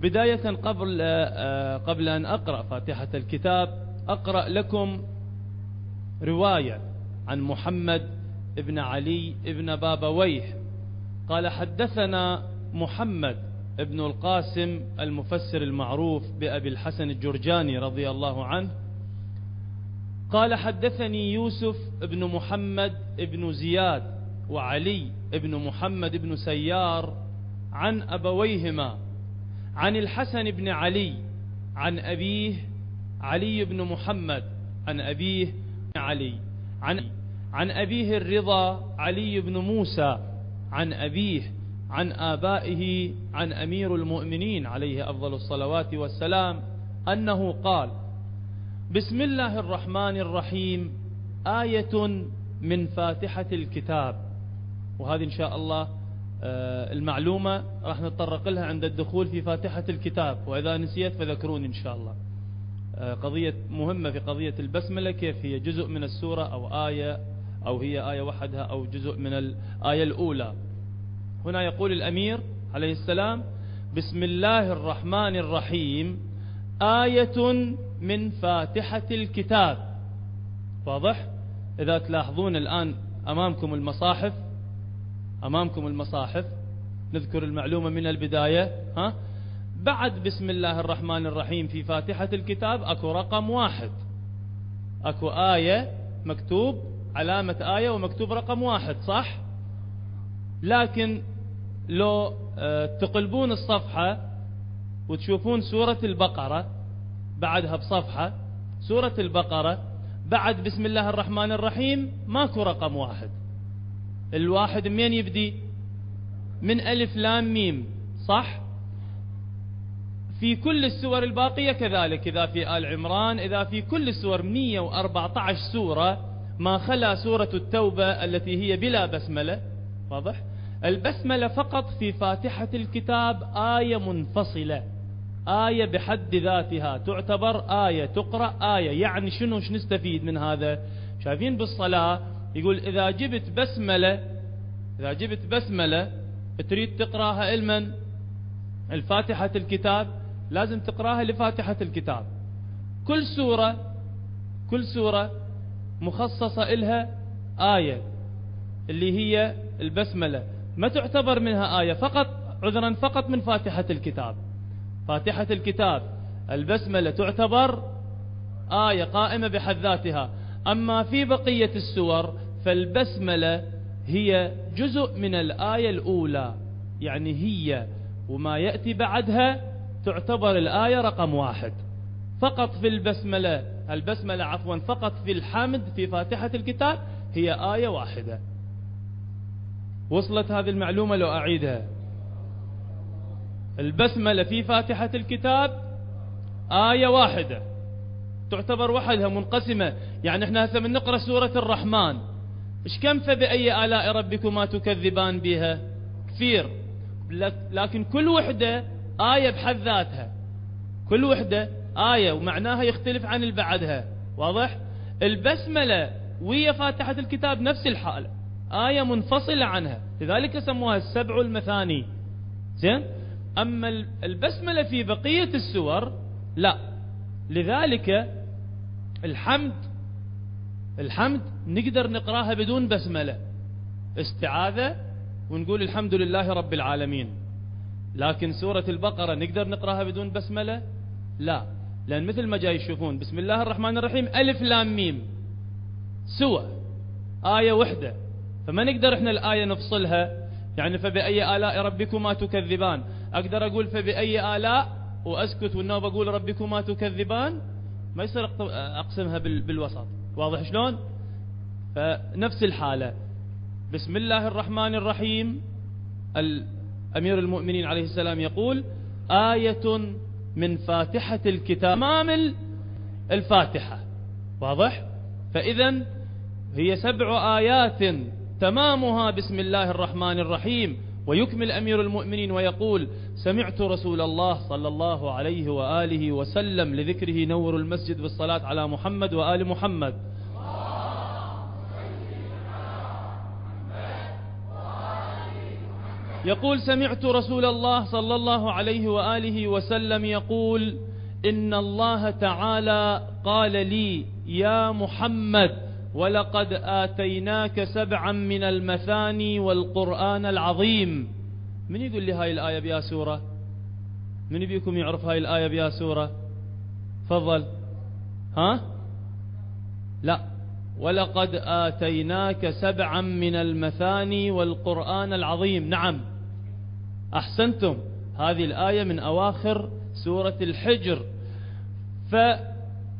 بداية قبل آه، قبل أن أقرأ فاتحة الكتاب أقرأ لكم رواية عن محمد ابن علي ابن بابويه قال حدثنا محمد ابن القاسم المفسر المعروف بأبي الحسن الجرجاني رضي الله عنه. قال حدثني يوسف ابن محمد ابن زياد وعلي ابن محمد ابن سيار عن أبويهما عن الحسن بن علي عن أبيه علي بن محمد عن أبيه علي عن عن أبيه الرضا علي بن موسى عن أبيه عن آبائه عن أمير المؤمنين عليه أفضل الصلوات والسلام أنه قال بسم الله الرحمن الرحيم آية من فاتحة الكتاب. وهذه إن شاء الله المعلومة راح نتطرق لها عند الدخول في فاتحة الكتاب وإذا نسيت فذكروني إن شاء الله. آه، قضية مهمة في قضية البسملة كيف هي جزء من السورة أو آية أو هي آية وحدها أو جزء من الآية الأولى. هنا يقول الأمير عليه السلام بسم الله الرحمن الرحيم آية من فاتحة الكتاب. واضح؟ إذا تلاحظون الآن أمامكم المصاحف أمامكم المصاحف نذكر المعلومة من البداية ها؟ بعد بسم الله الرحمن الرحيم في فاتحة الكتاب أكو رقم واحد. أكو آية مكتوب علامة آية ومكتوب رقم واحد صح؟ لكن لو آه، تقلبون الصفحة وتشوفون سورة البقرة بعدها بصفحة سورة البقرة بعد بسم الله الرحمن الرحيم ماكو رقم واحد. الواحد من يبدي؟ من ألف لام ميم صح؟ في كل السور الباقية كذلك إذا في آل عمران إذا في كل السور 114 سورة ما خلا سورة التوبة التي هي بلا بسملة واضح؟ البسملة فقط في فاتحة الكتاب آية منفصلة آية بحد ذاتها تعتبر آية تقرأ آية يعني شنو نستفيد من هذا؟ شايفين بالصلاة يقول إذا جبت بسملة إذا جبت بسملة تريد تقراها إلمن؟ الفاتحة الكتاب. لازم تقراها لفاتحة الكتاب. كل سورة كل سورة مخصصة إلها آية اللي هي البسملة. ما تعتبر منها آية فقط عذرا فقط من فاتحة الكتاب. فاتحة الكتاب البسملة تعتبر آية قائمة بحد ذاتها. أما في بقية السور فالبسملة هي جزء من الآية الأولى يعني هي وما يأتي بعدها تعتبر الآية رقم واحد. فقط في البسملة البسملة عفوا فقط في الحمد في فاتحة الكتاب هي آية واحدة. وصلت هذه المعلومة لو أعيدها. البسملة في فاتحة الكتاب آية واحدة تعتبر وحدها منقسمة. يعني إحنا هسه من نقرأ سورة الرحمن. إيش كم فبأي آلاء ربكما تكذبان بها؟ كثير. لكن كل وحدة آية بحد ذاتها. كل وحدة آية ومعناها يختلف عن اللي بعدها. واضح؟ البسملة ويا فاتحة الكتاب نفس الحالة آية منفصلة عنها. لذلك سموها السبع المثاني. زين؟ أما البسملة في بقية السور لا. لذلك الحمد الحمد نقدر نقراها بدون بسملة. استعاذة ونقول الحمد لله رب العالمين. لكن سورة البقرة نقدر نقراها بدون بسملة؟ لا. لأن مثل ما جاي يشوفون بسم الله الرحمن الرحيم ألف لام ميم. سوى. آية وحدة. فما نقدر إحنا الآية نفصلها؟ يعني فبأي آلاء ربكما تكذبان؟ أقدر أقول فبأي آلاء وأسكت والنوب أقول ربكما تكذبان؟ ما يصير أقسمها بالوسط واضح شلون؟ فنفس الحالة. بسم الله الرحمن الرحيم. أمير المؤمنين عليه السلام يقول آية من فاتحة الكتاب. أمام الفاتحة. واضح؟ فإذا هي سبع آيات تمامها بسم الله الرحمن الرحيم. ويكمل أمير المؤمنين ويقول سمعت رسول الله صلى الله عليه وآله وسلم لذكره نور المسجد بالصلاة على محمد وآل محمد. يقول سمعت رسول الله صلى الله عليه وآله وسلم يقول إن الله تعالى قال لي يا محمد ولقد آتيناك سبعا من المثاني والقرآن العظيم. من يقول لي هاي الآية بيا سورة؟ من يبيكم يعرف هاي الآية بيا سورة؟ فضل ها؟ لا. ولقد آتيناك سبعا من المثاني والقرآن العظيم. نعم. أحسنتم. هذه الآية من أواخر سورة الحجر.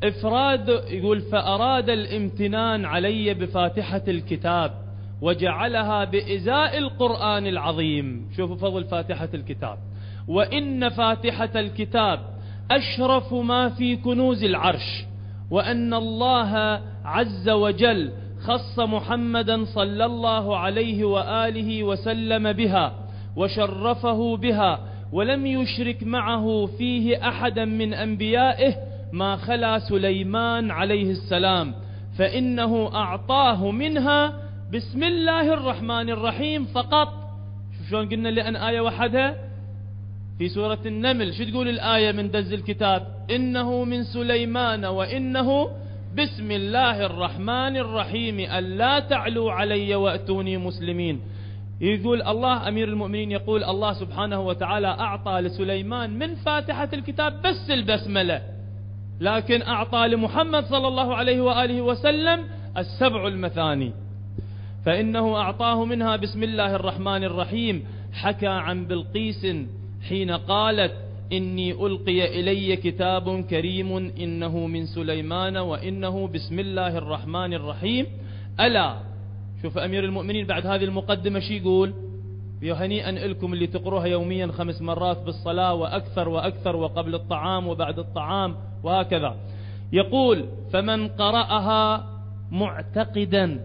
فإفراد يقول فأراد الامتنان علي بفاتحة الكتاب وجعلها بإزاء القرآن العظيم. شوفوا فضل فاتحة الكتاب. وإن فاتحة الكتاب أشرف ما في كنوز العرش وأن الله عز وجل خص محمدا صلى الله عليه وآله وسلم بها وشرفه بها ولم يشرك معه فيه أحدا من أنبيائه ما خلا سليمان عليه السلام فإنه أعطاه منها بسم الله الرحمن الرحيم فقط. شلون قلنا لأن آية وحدها في سورة النمل. شو تقول الآية من دز الكتاب؟ إنه من سليمان وإنه بسم الله الرحمن الرحيم ألا تعلوا علي وأتوني مسلمين. يقول الله أمير المؤمنين يقول الله سبحانه وتعالى أعطى لسليمان من فاتحة الكتاب بس البسملة. لكن أعطى لمحمد صلى الله عليه وآله وسلم السبع المثاني. فإنه أعطاه منها بسم الله الرحمن الرحيم. حكى عن بلقيس حين قالت إني ألقي إلي كتاب كريم إنه من سليمان وإنه بسم الله الرحمن الرحيم. ألا شوف أمير المؤمنين بعد هذه المقدمة شي يقول؟ هنيئا لكم اللي تقروها يوميا خمس مرات بالصلاة وأكثر وأكثر وقبل الطعام وبعد الطعام وهكذا. يقول فمن قرأها معتقدا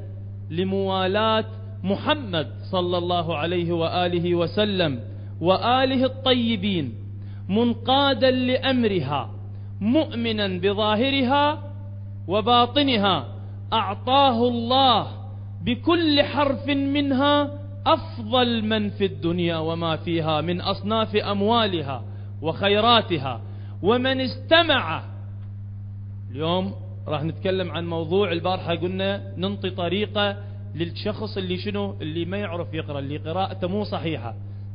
لموالاة محمد صلى الله عليه وآله وسلم وآله الطيبين منقادا لأمرها مؤمنا بظاهرها وباطنها أعطاه الله بكل حرف منها أفضل من في الدنيا وما فيها من أصناف أموالها وخيراتها. ومن استمع. اليوم راح نتكلم عن موضوع البارحة قلنا ننطي طريقة للشخص اللي شنو؟ اللي ما يعرف يقرأ اللي قراءته مو صحيحة.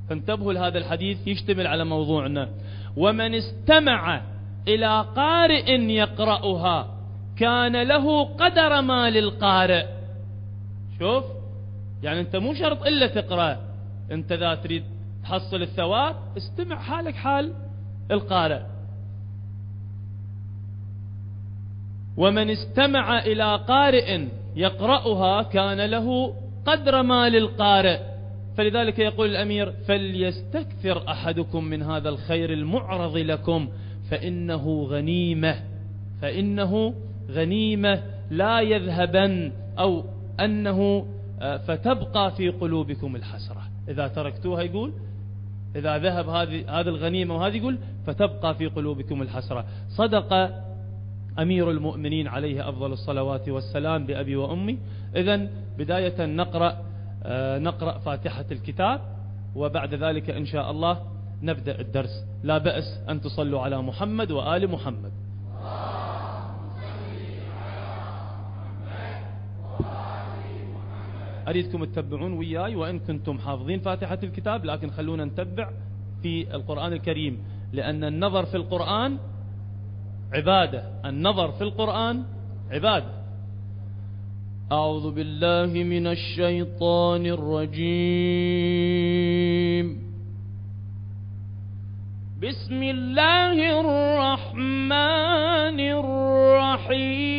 فانتبهوا لهذا الحديث يشتمل على موضوعنا. ومن استمع إلى قارئ يقرأها كان له قدر ما للقارئ شوف. يعني انت مو شرط إلا تقرأ. انت ذا تريد تحصل الثواب استمع حالك حال القارئ. ومن استمع إلى قارئ يقرأها كان له قدر ما للقارئ فلذلك يقول الأمير فليستكثر أحدكم من هذا الخير المعرض لكم فإنه غنيمة. فإنه غنيمة لا يذهبن أنه آه، فتبقى في قلوبكم الحسرة. إذا تركتوها يقول إذا ذهب هذه هذه الغنيمة وهذه يقول فتبقى في قلوبكم الحسرة. صدق أمير المؤمنين عليه أفضل الصلوات والسلام بأبي وأمي. إذا بداية نقرأ آه، نقرأ فاتحة الكتاب وبعد ذلك إن شاء الله نبدأ الدرس. لا بأس أن تصلوا على محمد وآل محمد. أريدكم تتبعون وياي وإن كنتم حافظين فاتحة الكتاب لكن خلونا نتبع في القرآن الكريم لأن النظر في القرآن عبادة. النظر في القرآن عبادة أعوذ بالله من الشيطان الرجيم. بسم الله الرحمن الرحيم.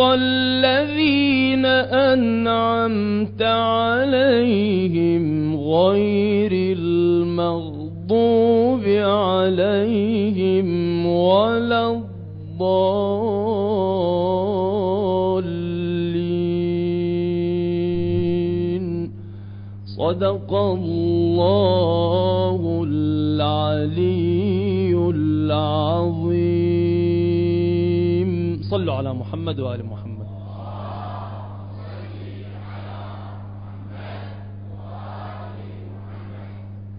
الذين أنعمت عليهم غير المغضوب عليهم ولا الضالين. صدق الله العلي العظيم. صلوا على محمد. وآل محمد.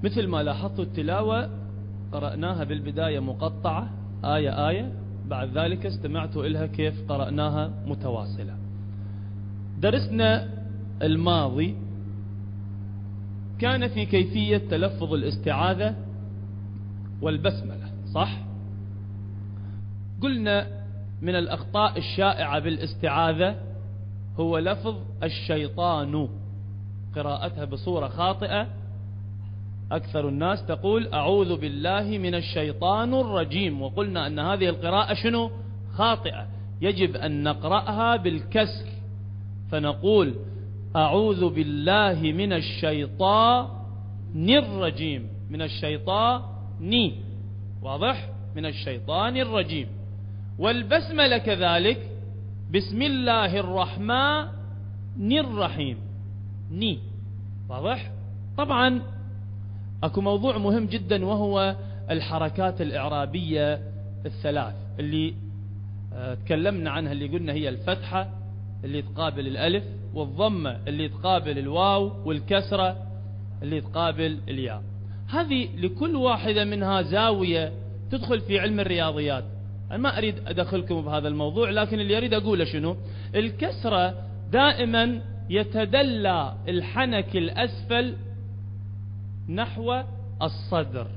مثل ما لاحظتوا التلاوة قرأناها بالبداية مقطعة آية آية. بعد ذلك استمعتوا إلها كيف قرأناها متواصلة. درسنا الماضي. كان في كيفية تلفظ الاستعاذة والبسملة صح؟ قلنا من الأخطاء الشائعة بالاستعاذة هو لفظ الشيطان. قراءتها بصورة خاطئة. أكثر الناس تقول أعوذ بالله من الشيطان الرجيم. وقلنا أن هذه القراءة شنو؟ خاطئة. يجب أن نقرأها بالكسر. فنقول أعوذ بالله من الشيطان الرجيم. من الشيطان. واضح؟ من الشيطان الرجيم. والبسملة كذلك. بسم الله الرحمن الرحيم ني. واضح؟ طبعا أكو موضوع مهم جدا وهو الحركات الإعرابية الثلاث. اللي آه تكلمنا عنها اللي قلنا هي الفتحة اللي تقابل الألف والضمة اللي تقابل الواو والكسرة اللي تقابل الياء. هذه لكل واحدة منها زاوية تدخل في علم الرياضيات. أنا ما أريد أدخلكم بهذا الموضوع لكن اللي أريد أقوله شنو؟ الكسرة دائما يتدلى الحنك الأسفل نحو الصدر.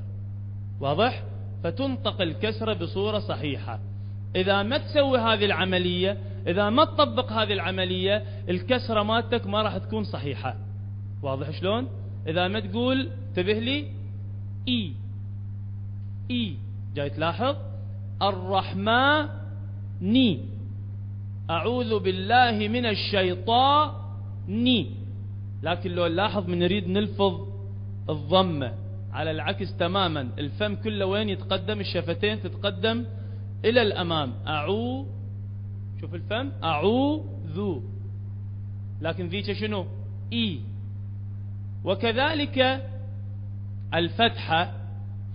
واضح؟ فتنطق الكسرة بصورة صحيحة. إذا ما تسوي هذه العملية إذا ما تطبق هذه العملية الكسرة مالتك ما راح تكون صحيحة. واضح شلون؟ إذا ما تقول انتبه لي إي إي. جاي تلاحظ؟ الرحمن أعوذ بالله من الشيطان. لكن لو نلاحظ من نريد نلفظ الضمة على العكس تماما. الفم كله وين يتقدم الشفتين تتقدم إلى الأمام. أعو شوف الفم. أعو ذو لكن ذيك شنو؟ إي. وكذلك الفتحة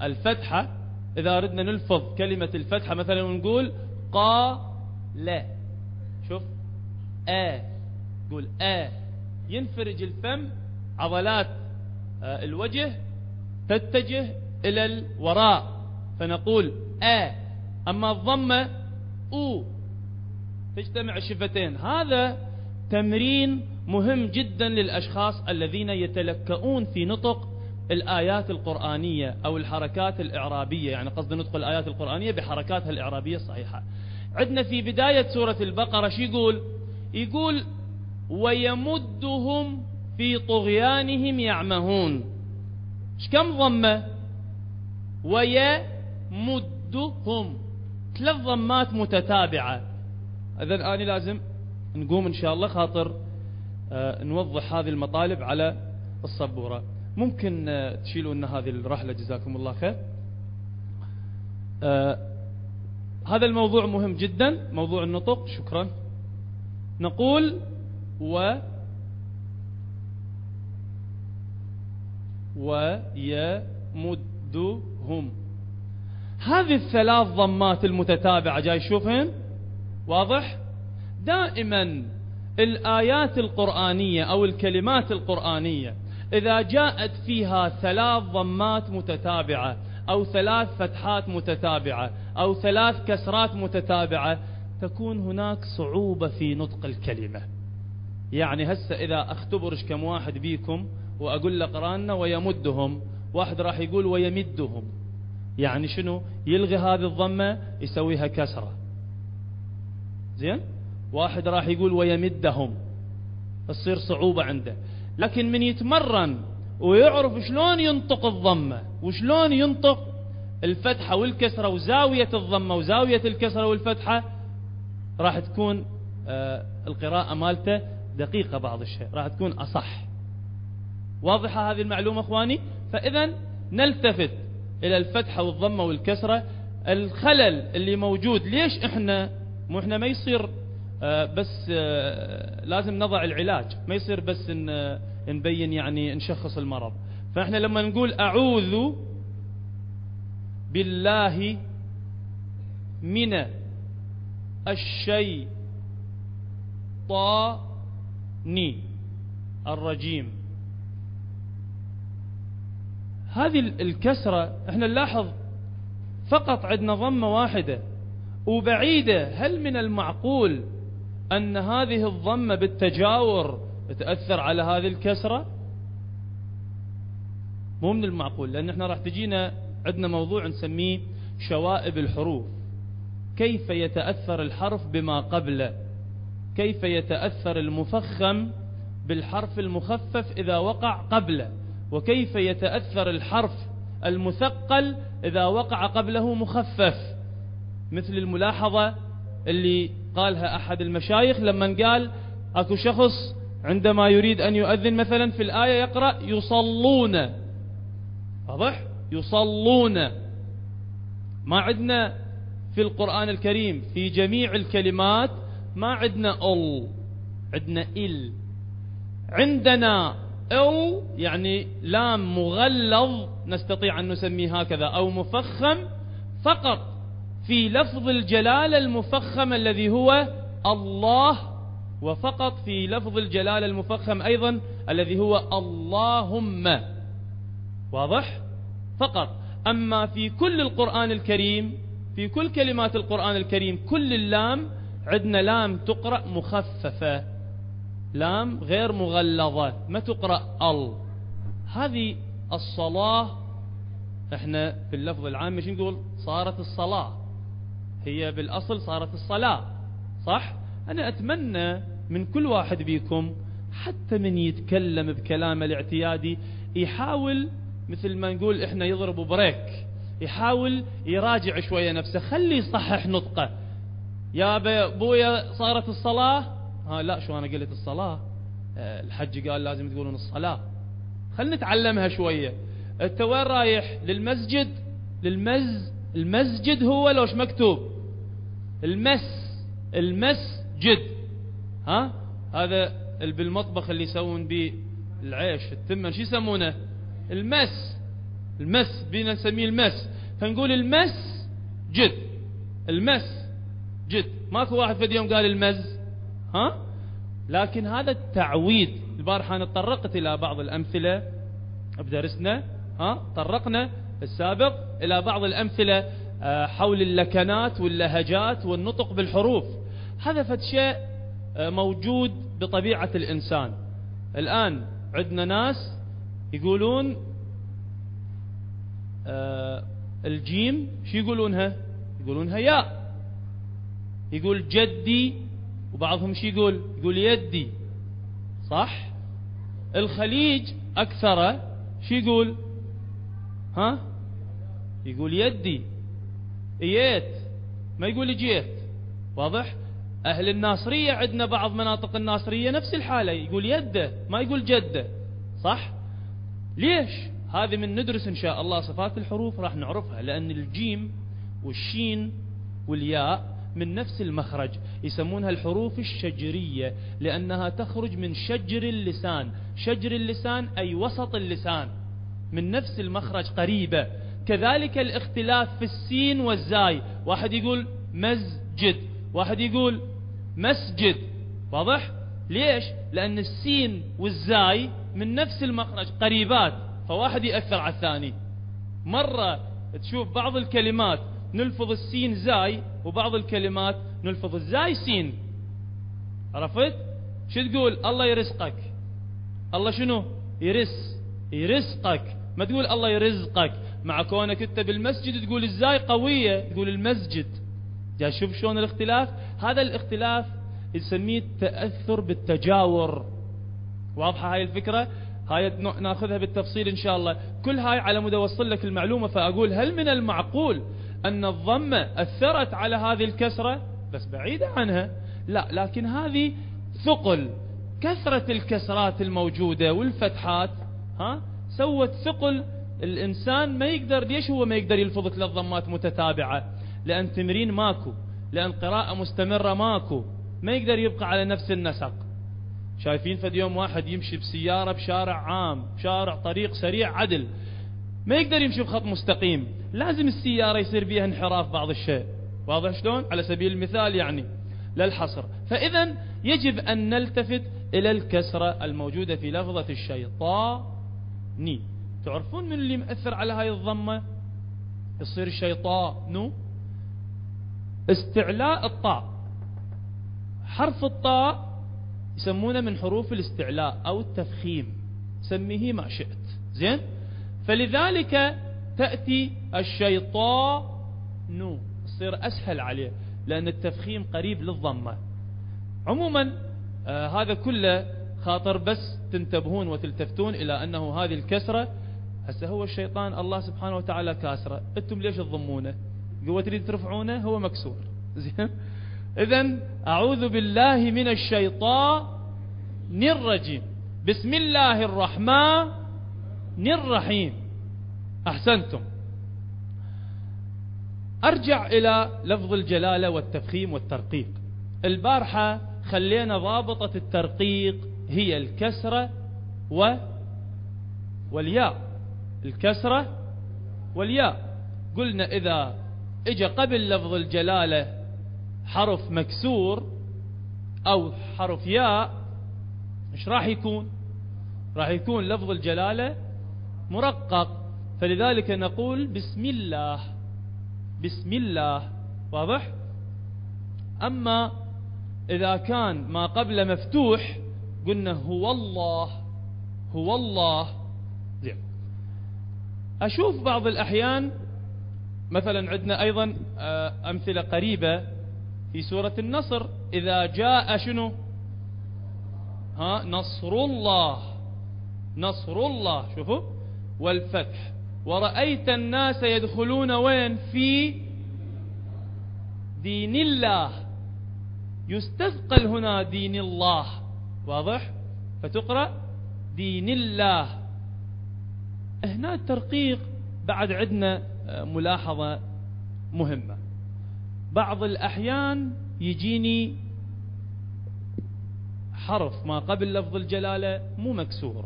الفتحة إذا أردنا نلفظ كلمة الفتحة مثلا ونقول قا لا. شوف. آ. قول آ. ينفرج الفم عضلات الوجه تتجه إلى الوراء. فنقول آ. أما الضمة أو. تجتمع الشفتين هذا تمرين مهم جدا للأشخاص الذين يتلكؤون في نطق الآيات القرآنية أو الحركات الإعرابية يعني قصد نطق الآيات القرآنية بحركاتها الإعرابية الصحيحة. عندنا في بداية سورة البقرة شو يقول؟ يقول ويمدهم في طغيانهم يعمهون. إيش كم ضمة؟ ويمدهم. ثلاث ضمات متتابعة. اذا آني لازم نقوم إن شاء الله خاطر آه، نوضح هذه المطالب على الصبورة ممكن آه، تشيلوا لنا هذه الرحلة. جزاكم الله خير. آه، هذا الموضوع مهم جدا موضوع النطق. شكرا. نقول و ويمدهم. هذه الثلاث ضمات المتتابعة جاي تشوفهن واضح؟ دائما الآيات القرآنية أو الكلمات القرآنية إذا جاءت فيها ثلاث ضمات متتابعة أو ثلاث فتحات متتابعة أو ثلاث كسرات متتابعة تكون هناك صعوبة في نطق الكلمة. يعني هسه إذا أختبرش كم واحد بيكم وأقول له قرانا ويمدهم واحد راح يقول ويمدهم. يعني شنو؟ يلغي هذه الضمة يسويها كسرة. زين؟ واحد راح يقول ويمدهم. تصير صعوبة عنده. لكن من يتمرن ويعرف شلون ينطق الضمة وشلون ينطق الفتحة والكسرة وزاوية الضمة وزاوية الكسرة والفتحة راح تكون آه القراءة مالته دقيقة بعض الشيء راح تكون أصح. واضحة هذه المعلومة أخواني؟ فإذا نلتفت إلى الفتحة والضمة والكسرة. الخلل اللي موجود ليش إحنا مو إحنا ما يصير آه، بس آه، لازم نضع العلاج ما يصير بس إن نبين يعني نشخص المرض. فإحنا لما نقول أعوذ بالله من الشيطان الرجيم. هذه الكسرة إحنا نلاحظ فقط عندنا ضمة واحدة وبعيدة هل من المعقول أن هذه الضمة بالتجاور تأثر على هذه الكسرة؟ مو من المعقول لأن إحنا راح تجينا عندنا موضوع نسميه شوائب الحروف. كيف يتأثر الحرف بما قبله كيف يتأثر المفخم بالحرف المخفف إذا وقع قبله وكيف يتأثر الحرف المثقل إذا وقع قبله مخفف؟ مثل الملاحظة اللي قالها أحد المشايخ لما قال أكو شخص عندما يريد أن يؤذن مثلا في الآية يقرأ يصلون. واضح؟ يصلون. ما عندنا في القرآن الكريم في جميع الكلمات ما عندنا ال عندنا إل. عندنا إل يعني لام مغلظ نستطيع أن نسميه هكذا أو مفخم فقط في لفظ الجلالة المفخم الذي هو الله وفقط في لفظ الجلالة المفخم أيضا الذي هو اللهم. واضح؟ فقط. أما في كل القرآن الكريم في كل كلمات القرآن الكريم كل اللام عندنا لام تقرأ مخففة. لام غير مغلظة ما تقرأ ال. هذه الصلاة إحنا في اللفظ العام مش نقول صارت الصلاة هي بالأصل صارت الصلاة صح؟ أنا أتمنى من كل واحد بيكم حتى من يتكلم بكلامه الاعتيادي يحاول مثل ما نقول إحنا يضرب بريك يحاول يراجع شوية نفسه. خلي يصحح نطقه. يا أبويا صارت الصلاة؟ ها لا شو أنا قلت الصلاة؟ آه، الحج قال لازم تقولون الصلاة. خلنا نتعلمها شوية. أنت وين رايح؟ للمسجد؟ للمز المسجد هو لوش مكتوب. المس المسجد. ها؟ هذا بالمطبخ اللي يسوون به العيش التمن شو يسمونه؟ المس. المس. بينا نسميه المس. فنقول المس جد. المس جد. ماكو واحد في اليوم قال المز. ها؟ لكن هذا التعويد. البارحة أنا تطرقت إلى بعض الأمثلة. بدرسنا ها؟ طرقنا السابق إلى بعض الأمثلة. آه، حول اللكنات واللهجات والنطق بالحروف. هذا فد شيء موجود بطبيعة الإنسان. الآن عندنا ناس يقولون آه الجيم شو يقولونها؟ يقولونها ياء يقول جدي وبعضهم شو يقول؟ يقول يدي. صح؟ الخليج أكثره شو يقول؟ ها؟ يقول يدي. إيت. ما يقول جيت. واضح؟ أهل الناصرية عندنا بعض مناطق الناصرية نفس الحالة يقول يده ما يقول جده. صح؟ ليش؟ هذه من ندرس إن شاء الله صفات الحروف راح نعرفها لأن الجيم والشين والياء من نفس المخرج يسمونها الحروف الشجرية لأنها تخرج من شجر اللسان. شجر اللسان أي وسط اللسان من نفس المخرج قريبة. كذلك الاختلاف في السين والزاي. واحد يقول مزجد. واحد يقول مسجد واضح؟ ليش؟ لأن السين والزاي من نفس المخرج قريبات فواحد يأثر على الثاني. مرة تشوف بعض الكلمات نلفظ السين زاي وبعض الكلمات نلفظ الزاي سين. عرفت؟ شو تقول؟ الله يرزقك. الله شنو؟ يرس يرزقك. ما تقول الله يرزقك؟ مع كونك أنت بالمسجد تقول الزاي قوية تقول المسجد. جا شوف شلون الاختلاف؟ هذا الاختلاف نسميه التأثر بالتجاور. واضحة هاي الفكرة؟ هاي ناخذها بالتفصيل إن شاء الله. كل هاي على مود اوصل لك المعلومة فأقول هل من المعقول أن الضمة أثرت على هذه الكسرة؟ بس بعيدة عنها. لا لكن هذه ثقل. كثرة الكسرات الموجودة والفتحات ها سوت ثقل. الإنسان ما يقدر ليش هو ما يقدر يلفظ ثلاث ضمات متتابعة؟ لأن تمرين ماكو لأن قراءة مستمرة ماكو ما يقدر يبقى على نفس النسق. شايفين فد يوم واحد يمشي بسيارة بشارع عام شارع طريق سريع عدل ما يقدر يمشي بخط مستقيم. لازم السيارة يصير بيها انحراف بعض الشيء. واضح شلون؟ على سبيل المثال يعني للحصر. فإذا يجب أن نلتفت إلى الكسرة الموجودة في لفظة الشيطان تعرفون من اللي مأثر على هاي الضمة؟ يصير الشيطان استعلاء الطاء. حرف الطاء يسمونه من حروف الاستعلاء أو التفخيم. سميه ما شئت. زين؟ فلذلك تأتي الشيطان. نو تصير أسهل عليه لأن التفخيم قريب للضمة. عموما آه هذا كله خاطر بس تنتبهون وتلتفتون إلى أنه هذه الكسرة. هسه هو الشيطان الله سبحانه وتعالى كاسره. أنتم ليش تضمونه؟ قوة تريد ترفعونه؟ هو مكسور. زين؟ اذا أعوذ بالله من الشيطان الرجيم. بسم الله الرحمن الرحيم. أحسنتم. أرجع إلى لفظ الجلالة والتفخيم والترقيق. البارحة خلينا ضابطة الترقيق هي الكسرة و والياء. الكسرة والياء. قلنا إذا اجى قبل لفظ الجلالة حرف مكسور أو حرف ياء إيش راح يكون؟ راح يكون لفظ الجلالة مرقق. فلذلك نقول بسم الله بسم الله. واضح؟ أما إذا كان ما قبل مفتوح قلنا هو الله هو الله. أشوف بعض الأحيان مثلا عندنا أيضا آه، أمثلة قريبة في سورة النصر. إذا جاء شنو؟ ها نصر الله. نصر الله شوفوا. والفتح. ورأيت الناس يدخلون وين؟ في دين الله. يستثقل هنا دين الله. واضح؟ فتقرأ دين الله. هنا الترقيق بعد عندنا ملاحظة مهمة. بعض الأحيان يجيني حرف ما قبل لفظ الجلالة مو مكسور.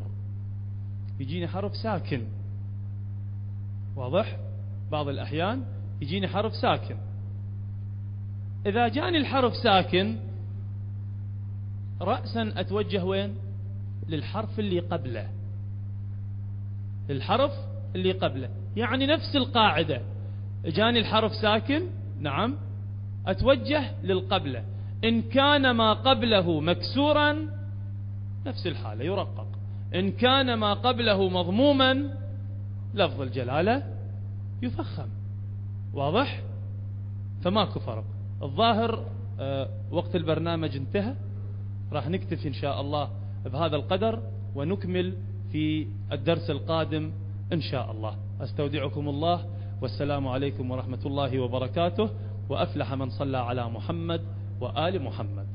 يجيني حرف ساكن. واضح؟ بعض الأحيان يجيني حرف ساكن. إذا جاني الحرف ساكن رأسا أتوجه وين؟ للحرف اللي قبله. الحرف اللي قبله. يعني نفس القاعدة. جاني الحرف ساكن؟ نعم. أتوجه للقبلة. إن كان ما قبله مكسورا نفس الحالة يرقق. إن كان ما قبله مضموما لفظ الجلالة يفخم. واضح؟ فماكو فرق. الظاهر آه، وقت البرنامج انتهى. راح نكتفي إن شاء الله بهذا القدر ونكمل في الدرس القادم إن شاء الله. أستودعكم الله. والسلام عليكم ورحمة الله وبركاته. وأفلح من صلى على محمد وآل محمد.